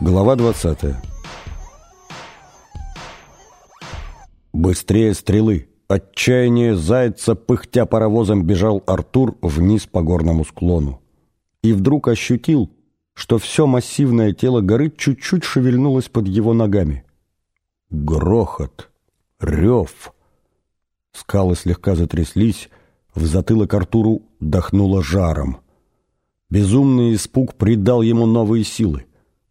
Глава 20 Быстрее стрелы, отчаяние зайца, пыхтя паровозом, бежал Артур вниз по горному склону. И вдруг ощутил, что все массивное тело горы чуть-чуть шевельнулось под его ногами. Грохот, рев. Скалы слегка затряслись, в затылок Артуру дохнуло жаром. Безумный испуг придал ему новые силы.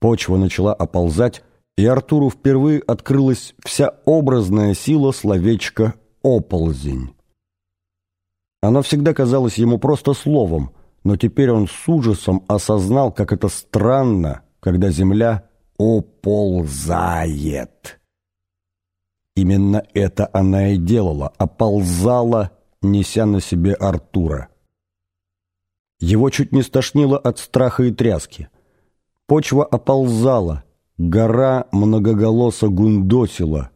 Почва начала оползать, и Артуру впервые открылась вся образная сила словечка «оползень». Оно всегда казалось ему просто словом, но теперь он с ужасом осознал, как это странно, когда земля оползает. Именно это она и делала, оползала, неся на себе Артура. Его чуть не стошнило от страха и тряски. Почва оползала, гора многоголосо гундосила.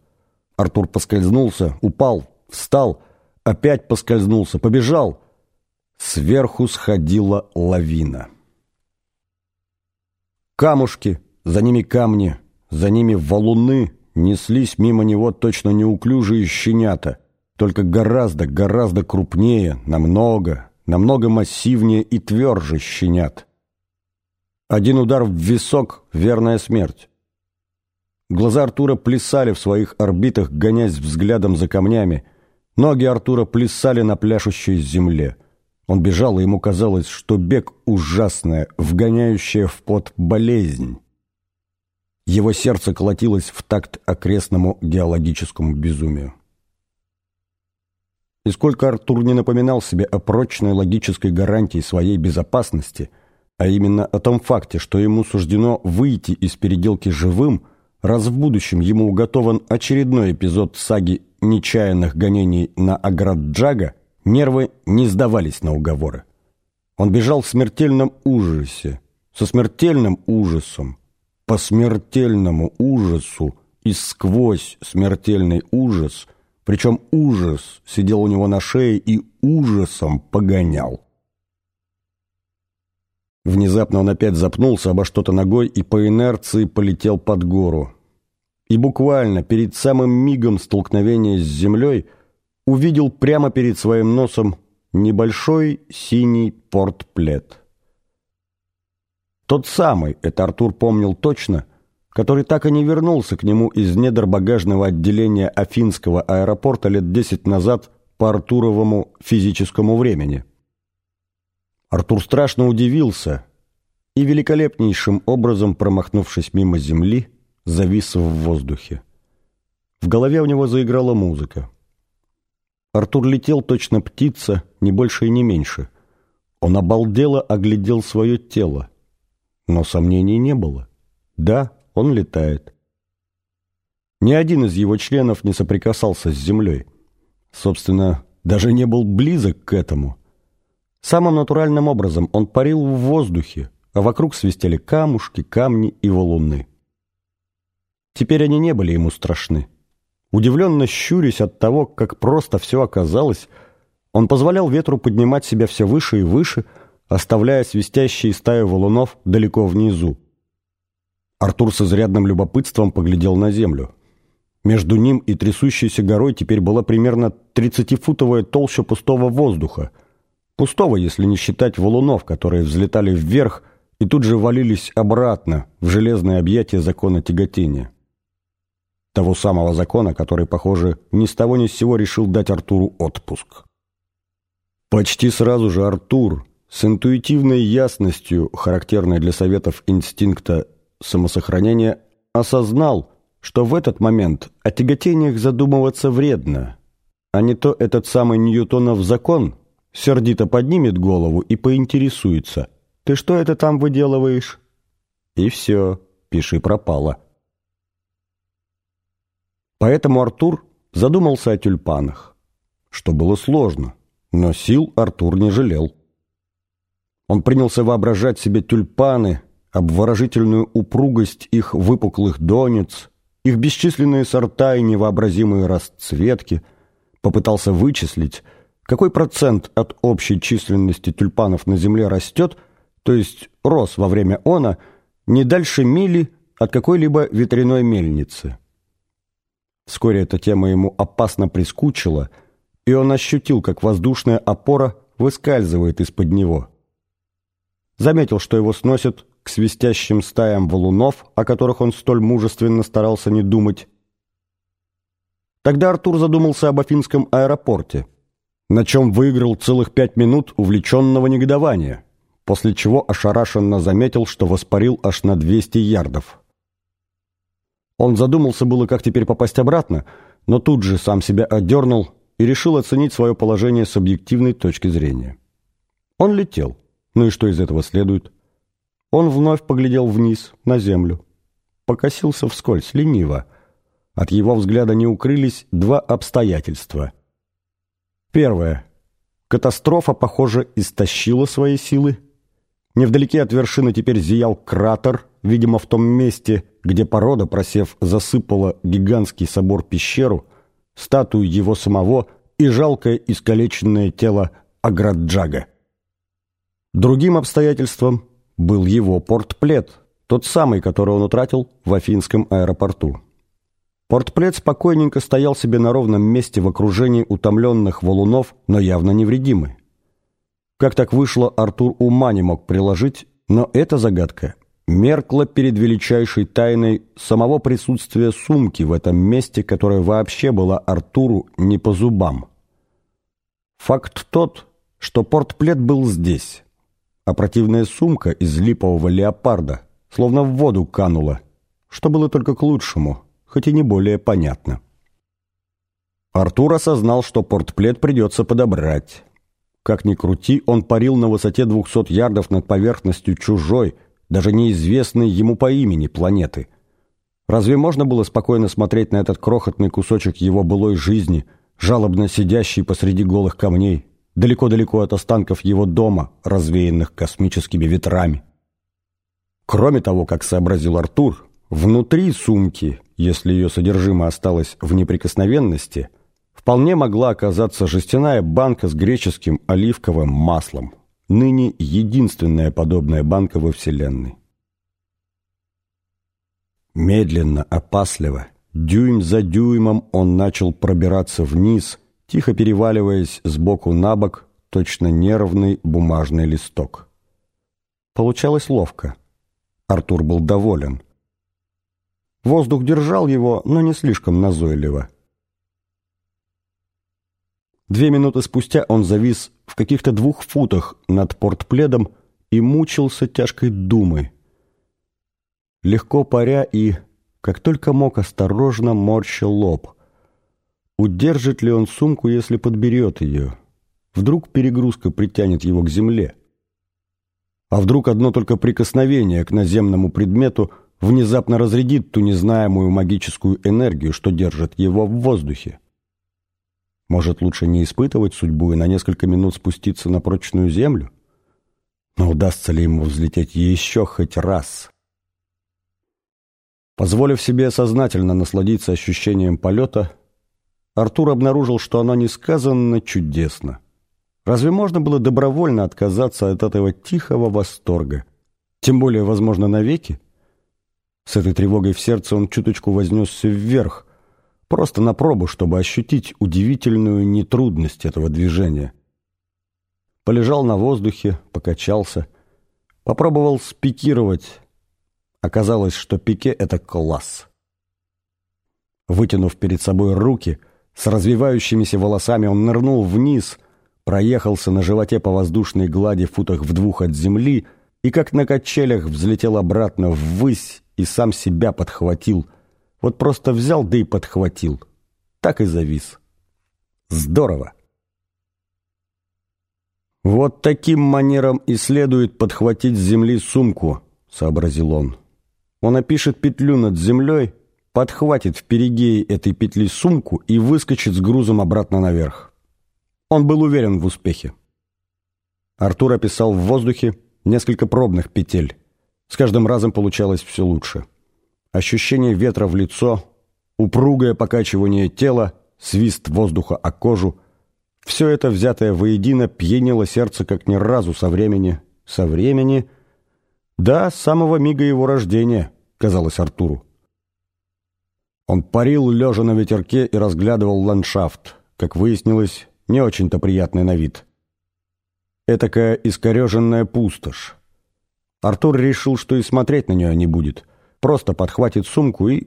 Артур поскользнулся, упал, встал, опять поскользнулся, побежал. Сверху сходила лавина. Камушки, за ними камни, за ними валуны неслись мимо него точно неуклюжие щенята, только гораздо, гораздо крупнее, намного, намного массивнее и тверже щенят. Один удар в висок — верная смерть. Глаза Артура плясали в своих орбитах, гонясь взглядом за камнями. Ноги Артура плясали на пляшущей земле. Он бежал, и ему казалось, что бег ужасная, вгоняющая в пот болезнь. Его сердце колотилось в такт окрестному геологическому безумию. И сколько Артур не напоминал себе о прочной логической гарантии своей безопасности — а именно о том факте, что ему суждено выйти из переделки живым, раз в будущем ему уготован очередной эпизод саги нечаянных гонений на Аграджага, нервы не сдавались на уговоры. Он бежал в смертельном ужасе, со смертельным ужасом, по смертельному ужасу и сквозь смертельный ужас, причем ужас сидел у него на шее и ужасом погонял. Внезапно он опять запнулся обо что-то ногой и по инерции полетел под гору. И буквально перед самым мигом столкновения с землей увидел прямо перед своим носом небольшой синий портплет. Тот самый, это Артур помнил точно, который так и не вернулся к нему из недр багажного отделения Афинского аэропорта лет десять назад по Артуровому физическому времени. Артур страшно удивился и, великолепнейшим образом промахнувшись мимо земли, завис в воздухе. В голове у него заиграла музыка. Артур летел точно птица, не больше и не меньше. Он обалдело оглядел свое тело. Но сомнений не было. Да, он летает. Ни один из его членов не соприкасался с землей. Собственно, даже не был близок к этому – Самым натуральным образом он парил в воздухе, а вокруг свистели камушки, камни и валуны. Теперь они не были ему страшны. Удивленно щурясь от того, как просто все оказалось, он позволял ветру поднимать себя все выше и выше, оставляя свистящие стаи валунов далеко внизу. Артур с изрядным любопытством поглядел на землю. Между ним и трясущейся горой теперь была примерно тридцатифутовая толща пустого воздуха — Пустого, если не считать валунов, которые взлетали вверх и тут же валились обратно в железное объятие закона тяготения. Того самого закона, который, похоже, ни с того ни с сего решил дать Артуру отпуск. Почти сразу же Артур, с интуитивной ясностью, характерной для советов инстинкта самосохранения, осознал, что в этот момент о тяготениях задумываться вредно, а не то этот самый Ньютонов закон – сердито поднимет голову и поинтересуется. «Ты что это там выделываешь?» И все, пиши пропало. Поэтому Артур задумался о тюльпанах. что было сложно, но сил Артур не жалел. Он принялся воображать себе тюльпаны, обворожительную упругость их выпуклых донец, их бесчисленные сорта и невообразимые расцветки, попытался вычислить, какой процент от общей численности тюльпанов на Земле растет, то есть рос во время она, не дальше мили от какой-либо ветряной мельницы. Вскоре эта тема ему опасно прискучила, и он ощутил, как воздушная опора выскальзывает из-под него. Заметил, что его сносят к свистящим стаям валунов, о которых он столь мужественно старался не думать. Тогда Артур задумался об Афинском аэропорте, на чем выиграл целых пять минут увлеченного негодования, после чего ошарашенно заметил, что воспарил аж на 200 ярдов. Он задумался было, как теперь попасть обратно, но тут же сам себя отдернул и решил оценить свое положение с объективной точки зрения. Он летел. Ну и что из этого следует? Он вновь поглядел вниз, на землю. Покосился вскользь, лениво. От его взгляда не укрылись два обстоятельства. Первое. Катастрофа, похоже, истощила свои силы. Невдалеке от вершины теперь зиял кратер, видимо, в том месте, где порода, просев, засыпала гигантский собор-пещеру, статую его самого и жалкое искалеченное тело Аграджага. Другим обстоятельством был его портплет, тот самый, который он утратил в Афинском аэропорту. Портплет спокойненько стоял себе на ровном месте в окружении утомленных валунов, но явно невредимый. Как так вышло, Артур ума не мог приложить, но эта загадка меркла перед величайшей тайной самого присутствия сумки в этом месте, которая вообще была Артуру не по зубам. Факт тот, что портплет был здесь а противная сумка из липового леопарда словно в воду канула, что было только к лучшему, хоть и не более понятно. Артур осознал, что портплет придется подобрать. Как ни крути, он парил на высоте 200 ярдов над поверхностью чужой, даже неизвестной ему по имени планеты. Разве можно было спокойно смотреть на этот крохотный кусочек его былой жизни, жалобно сидящий посреди голых камней, далеко-далеко от останков его дома, развеянных космическими ветрами. Кроме того, как сообразил Артур, внутри сумки, если ее содержимое осталось в неприкосновенности, вполне могла оказаться жестяная банка с греческим оливковым маслом, ныне единственная подобная банка во Вселенной. Медленно, опасливо, дюйм за дюймом он начал пробираться вниз – тихо переваливаясь с боку на бок, точно нервный бумажный листок. Получалось ловко. Артур был доволен. Воздух держал его, но не слишком назойливо. Две минуты спустя он завис в каких-то двух футах над портпледом и мучился тяжкой думой. Легко паря и, как только мог, осторожно морщил лоб. Удержит ли он сумку, если подберет ее? Вдруг перегрузка притянет его к земле? А вдруг одно только прикосновение к наземному предмету внезапно разрядит ту незнаемую магическую энергию, что держит его в воздухе? Может, лучше не испытывать судьбу и на несколько минут спуститься на прочную землю? Но удастся ли ему взлететь еще хоть раз? Позволив себе сознательно насладиться ощущением полета, Артур обнаружил, что оно несказанно чудесно. Разве можно было добровольно отказаться от этого тихого восторга? Тем более, возможно, навеки? С этой тревогой в сердце он чуточку вознесся вверх, просто на пробу, чтобы ощутить удивительную нетрудность этого движения. Полежал на воздухе, покачался, попробовал спикировать. Оказалось, что пике — это класс. Вытянув перед собой руки — с развивающимися волосами он нырнул вниз, проехался на животе по воздушной глади футах в двух от земли и, как на качелях, взлетел обратно ввысь и сам себя подхватил. Вот просто взял да и подхватил. Так и завис. Здорово! «Вот таким манером и следует подхватить с земли сумку», — сообразил он. «Он опишет петлю над землей, подхватит в перигее этой петли сумку и выскочит с грузом обратно наверх. Он был уверен в успехе. Артур описал в воздухе несколько пробных петель. С каждым разом получалось все лучше. Ощущение ветра в лицо, упругое покачивание тела, свист воздуха о кожу — все это, взятое воедино, пьянило сердце как ни разу со времени. Со времени... Да, с самого мига его рождения, казалось Артуру. Он парил, лежа на ветерке, и разглядывал ландшафт, как выяснилось, не очень-то приятный на вид. Этакая искореженная пустошь. Артур решил, что и смотреть на нее не будет. Просто подхватит сумку и...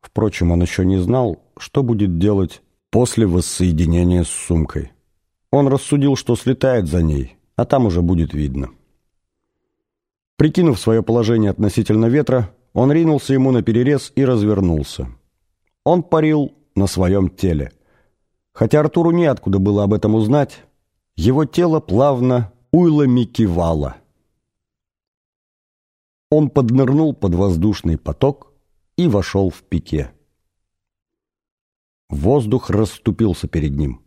Впрочем, он еще не знал, что будет делать после воссоединения с сумкой. Он рассудил, что слетает за ней, а там уже будет видно. Прикинув свое положение относительно ветра, он ринулся ему на перерез и развернулся. Он парил на своем теле. Хотя Артуру неоткуда было об этом узнать, его тело плавно уйлами кивало. Он поднырнул под воздушный поток и вошел в пике. Воздух расступился перед ним.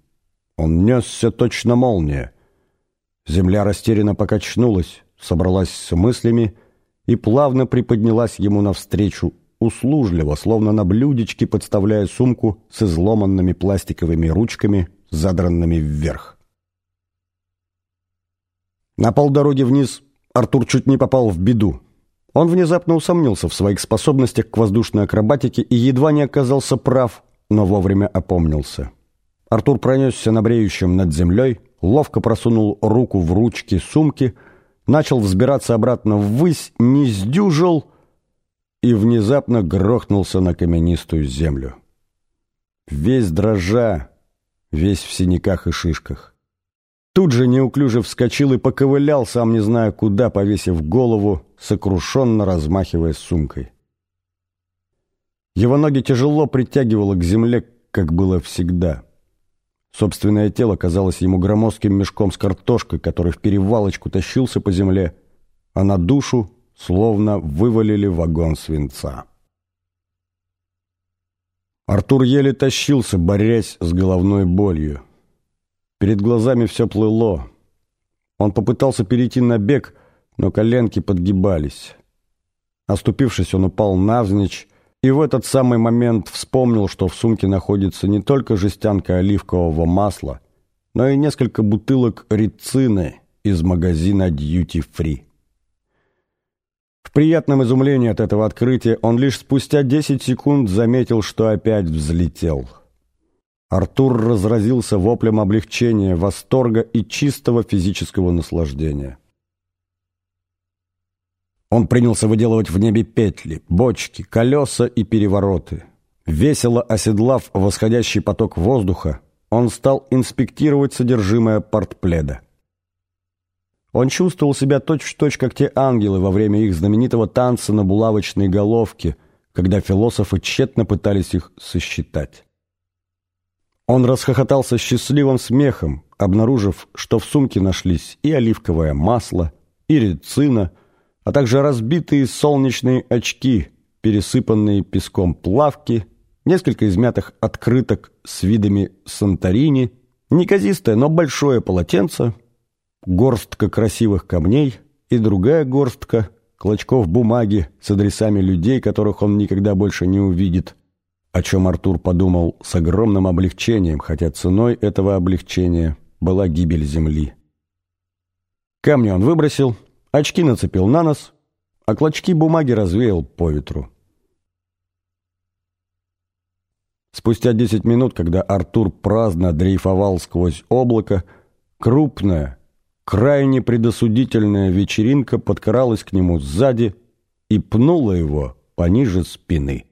Он несся точно молния. Земля растерянно покачнулась, собралась с мыслями и плавно приподнялась ему навстречу, услужливо, словно на блюдечке подставляя сумку с изломанными пластиковыми ручками, задранными вверх. На полдороги вниз Артур чуть не попал в беду. Он внезапно усомнился в своих способностях к воздушной акробатике и едва не оказался прав, но вовремя опомнился. Артур пронесся на бреющем над землей, ловко просунул руку в ручки сумки, начал взбираться обратно ввысь, не сдюжил и внезапно грохнулся на каменистую землю. Весь дрожа, весь в синяках и шишках. Тут же неуклюже вскочил и поковылял, сам не зная куда, повесив голову, сокрушенно размахивая сумкой. Его ноги тяжело притягивало к земле, как было всегда. Собственное тело казалось ему громоздким мешком с картошкой, который в перевалочку тащился по земле, а на душу словно вывалили вагон свинца. Артур еле тащился, борясь с головной болью. Перед глазами все плыло. Он попытался перейти на бег, но коленки подгибались. Оступившись, он упал навзничь, и в этот самый момент вспомнил, что в сумке находится не только жестянка оливкового масла, но и несколько бутылок рицины из магазина Duty Free. В приятном изумлении от этого открытия он лишь спустя 10 секунд заметил, что опять взлетел. Артур разразился воплем облегчения, восторга и чистого физического наслаждения. Он принялся выделывать в небе петли, бочки, колеса и перевороты. Весело оседлав восходящий поток воздуха, он стал инспектировать содержимое портпледа. Он чувствовал себя точь-в-точь, точь, как те ангелы во время их знаменитого танца на булавочной головке, когда философы тщетно пытались их сосчитать. Он расхохотался счастливым смехом, обнаружив, что в сумке нашлись и оливковое масло, и рецина – а также разбитые солнечные очки, пересыпанные песком плавки, несколько измятых открыток с видами Санторини, неказистое, но большое полотенце, горстка красивых камней и другая горстка клочков бумаги с адресами людей, которых он никогда больше не увидит, о чем Артур подумал с огромным облегчением, хотя ценой этого облегчения была гибель земли. Камни он выбросил, Очки нацепил на нос, а клочки бумаги развеял по ветру. Спустя десять минут, когда Артур праздно дрейфовал сквозь облако, крупная, крайне предосудительная вечеринка подкралась к нему сзади и пнула его пониже спины.